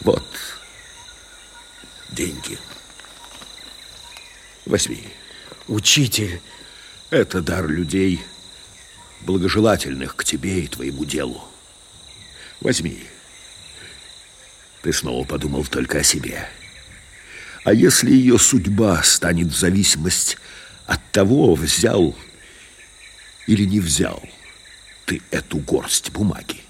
Вот деньги. Возьми. Учитель. Это дар людей, благожелательных к тебе и твоему делу. Возьми. Ты снова подумал только о себе. А если ее судьба станет в зависимость от того, взял или не взял ты эту горсть бумаги?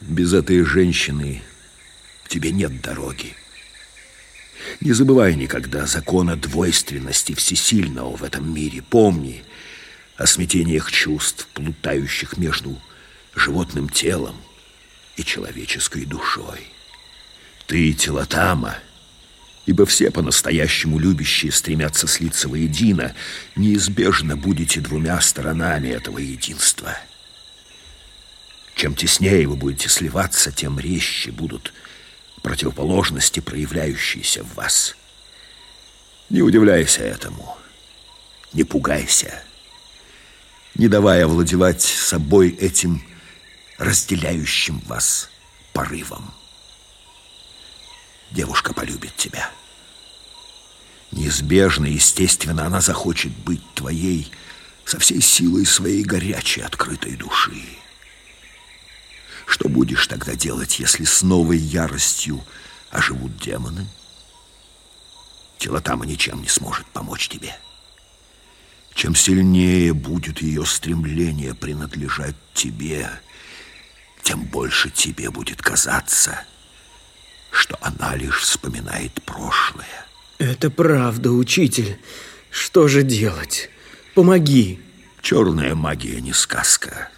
Без этой женщины тебе нет дороги. Не забывай никогда закона двойственности всесильного в этом мире. Помни о смятениях чувств, плутающих между животным телом и человеческой душой. Ты телотама, ибо все по-настоящему любящие стремятся слиться воедино, неизбежно будете двумя сторонами этого единства. Чем теснее вы будете сливаться, тем резче будут противоположности, проявляющиеся в вас. Не удивляйся этому, не пугайся, не давая овладевать собой этим разделяющим вас порывом. Девушка полюбит тебя. Неизбежно, естественно, она захочет быть твоей со всей силой своей горячей, открытой души. Что будешь тогда делать, если с новой яростью оживут демоны? Телотама ничем не сможет помочь тебе. Чем сильнее будет ее стремление принадлежать тебе, тем больше тебе будет казаться, что она лишь вспоминает прошлое. Это правда, учитель. Что же делать? Помоги. Черная магия не сказка.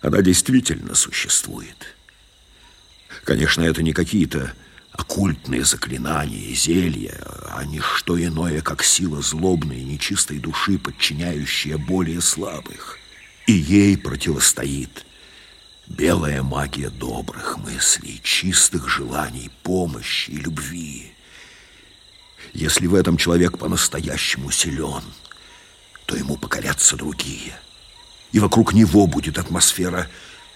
Она действительно существует. Конечно, это не какие-то оккультные заклинания и зелья, а не что иное, как сила злобной и нечистой души, подчиняющая более слабых. И ей противостоит белая магия добрых мыслей, чистых желаний, помощи и любви. Если в этом человек по-настоящему силен, то ему покорятся другие – и вокруг него будет атмосфера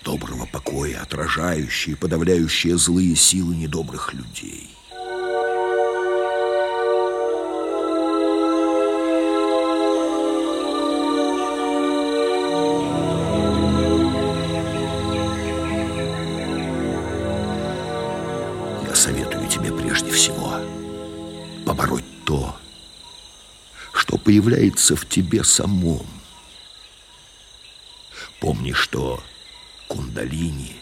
доброго покоя, отражающая и подавляющая злые силы недобрых людей. Я советую тебе прежде всего побороть то, что появляется в тебе самом, Помни, что кундалини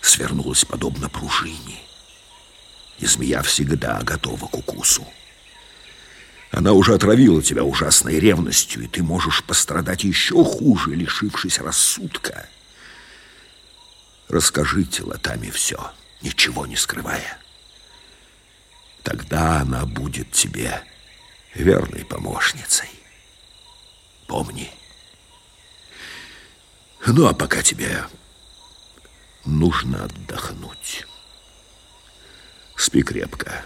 свернулась подобно пружине, и змея всегда готова к укусу. Она уже отравила тебя ужасной ревностью, и ты можешь пострадать еще хуже, лишившись рассудка. Расскажите Латами все, ничего не скрывая. Тогда она будет тебе верной помощницей. Помни, ну, а пока тебе нужно отдохнуть. Спи крепко.